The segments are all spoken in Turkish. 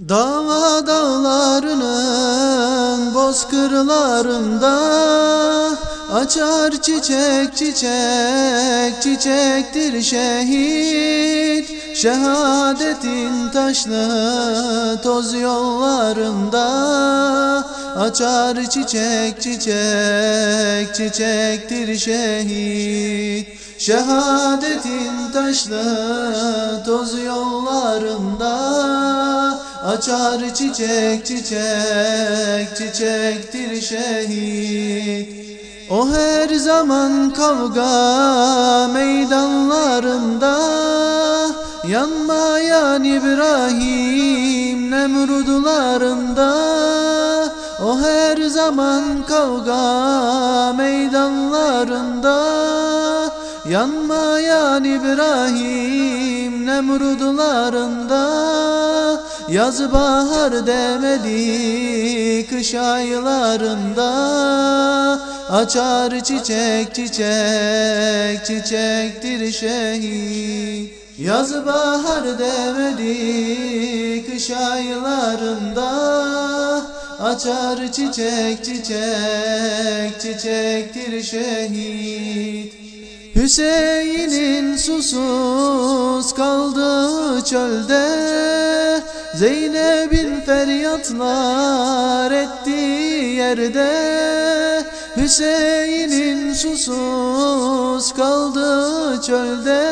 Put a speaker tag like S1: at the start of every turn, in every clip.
S1: Dava dağlarının bozkırlarında Açar çiçek çiçek çiçektir şehit. Şehadetin taşlı toz yollarında Açar çiçek çiçek çiçektir şehit. Şehadetin taşlı toz yollarında Açar çiçek çiçek çiçektir şehit. O her zaman kavga meydanlarında. Yanmayan İbrahim Nemrudlarında. O her zaman kavga meydanlarında Yanmayan İbrahim Nemrudlarında Yaz bahar demedi kış aylarında. Açar çiçek çiçek çiçektir şehit Yaz bahar demedi kış aylarında. Açar çiçek çiçek çiçektir şehit Hüseyin'in susuz kaldığı çölde Zeynep'in feryatlar ettiği yerde Hüseyin'in susuz kaldığı çölde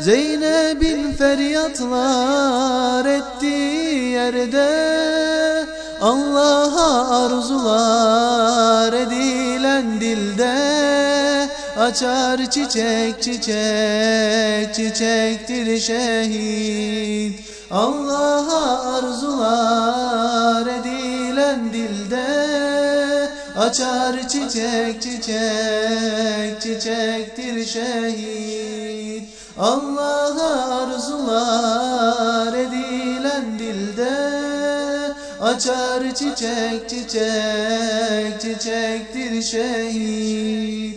S1: Zeynep'in feryatlar ettiği yerde Allah'a arzular edilen dilde Açar çiçek çiçek çiçektir şehit. Allah'a arzular edilen dilde Açar çiçek çiçek çiçektir şehit. Allah'a arzular edilen dilde Açar çiçek çiçek çiçektir şehit